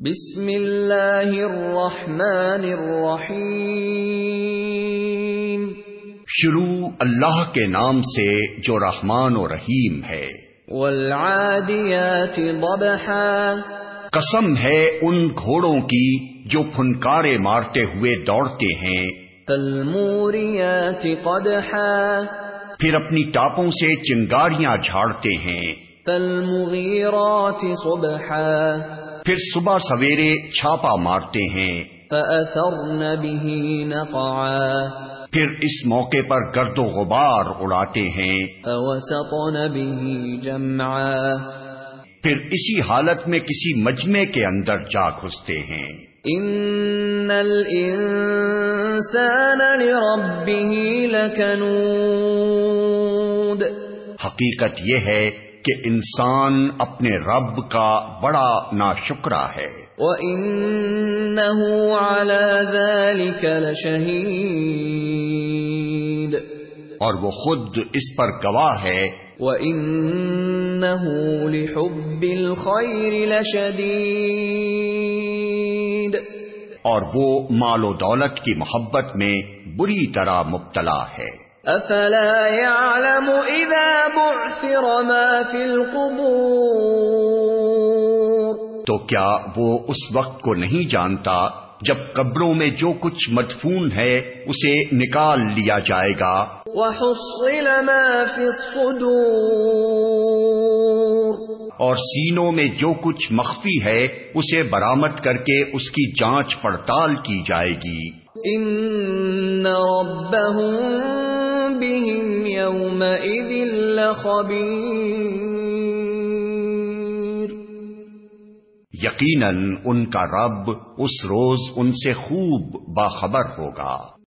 بسم اللہ الرحمن الرحیم۔ شروع اللہ کے نام سے جو رحمان و رحیم ہے۔ والعادیات ضبحا۔ قسم ہے ان گھوڑوں کی جو پھنکارے مارتے ہوئے دوڑتے ہیں۔ فالموریات قدحا۔ پھر اپنی ٹاپوں سے چنگاریاں جھاڑتے ہیں۔ فالمغیرات صبحا۔ پھر صبح سویرے چھاپا مارتے ہیں۔ فأثرن به نقعا۔ پھر اس موقع پر گرد و غبار اڑاتے ہیں۔ فوسطن به جمعا۔ پھر اسی حالت میں کسی مجمع کے اندر جا گھستے ہیں۔ ان الانسان لربه لکنود حقیقت یہ ہے کہ انسان اپنے رب کا بڑا ناشکرا ہے۔ وَإِنَّهُ عَلَى ذَلِكَ لَشَهِيدٌ۔ اور وہ خود اس پر گواہ ہے۔ وَإِنَّهُ لِحُبِّ الْخَيْرِ لَشَدِيدٌ۔ اور وہ مال و دولت کی محبت میں بری طرح مبتلا ہے۔ افلا يعلم اذا بعثر ما في القبور تو کیا وہ اس وقت کو نہیں جانتا جب قبروں میں جو کچھ مدفون ہے اسے نکال لیا جائے گا؟ وحصل ما في الصدور اور سینوں میں جو کچھ مخفی ہے اسے برامد کر کے اس کی جانچ پڑتال کی جائے گی۔ ان ربهم بهم يومئذ لخبير یقیناً ان کا رب اس روز ان سے خوب باخبر ہوگا۔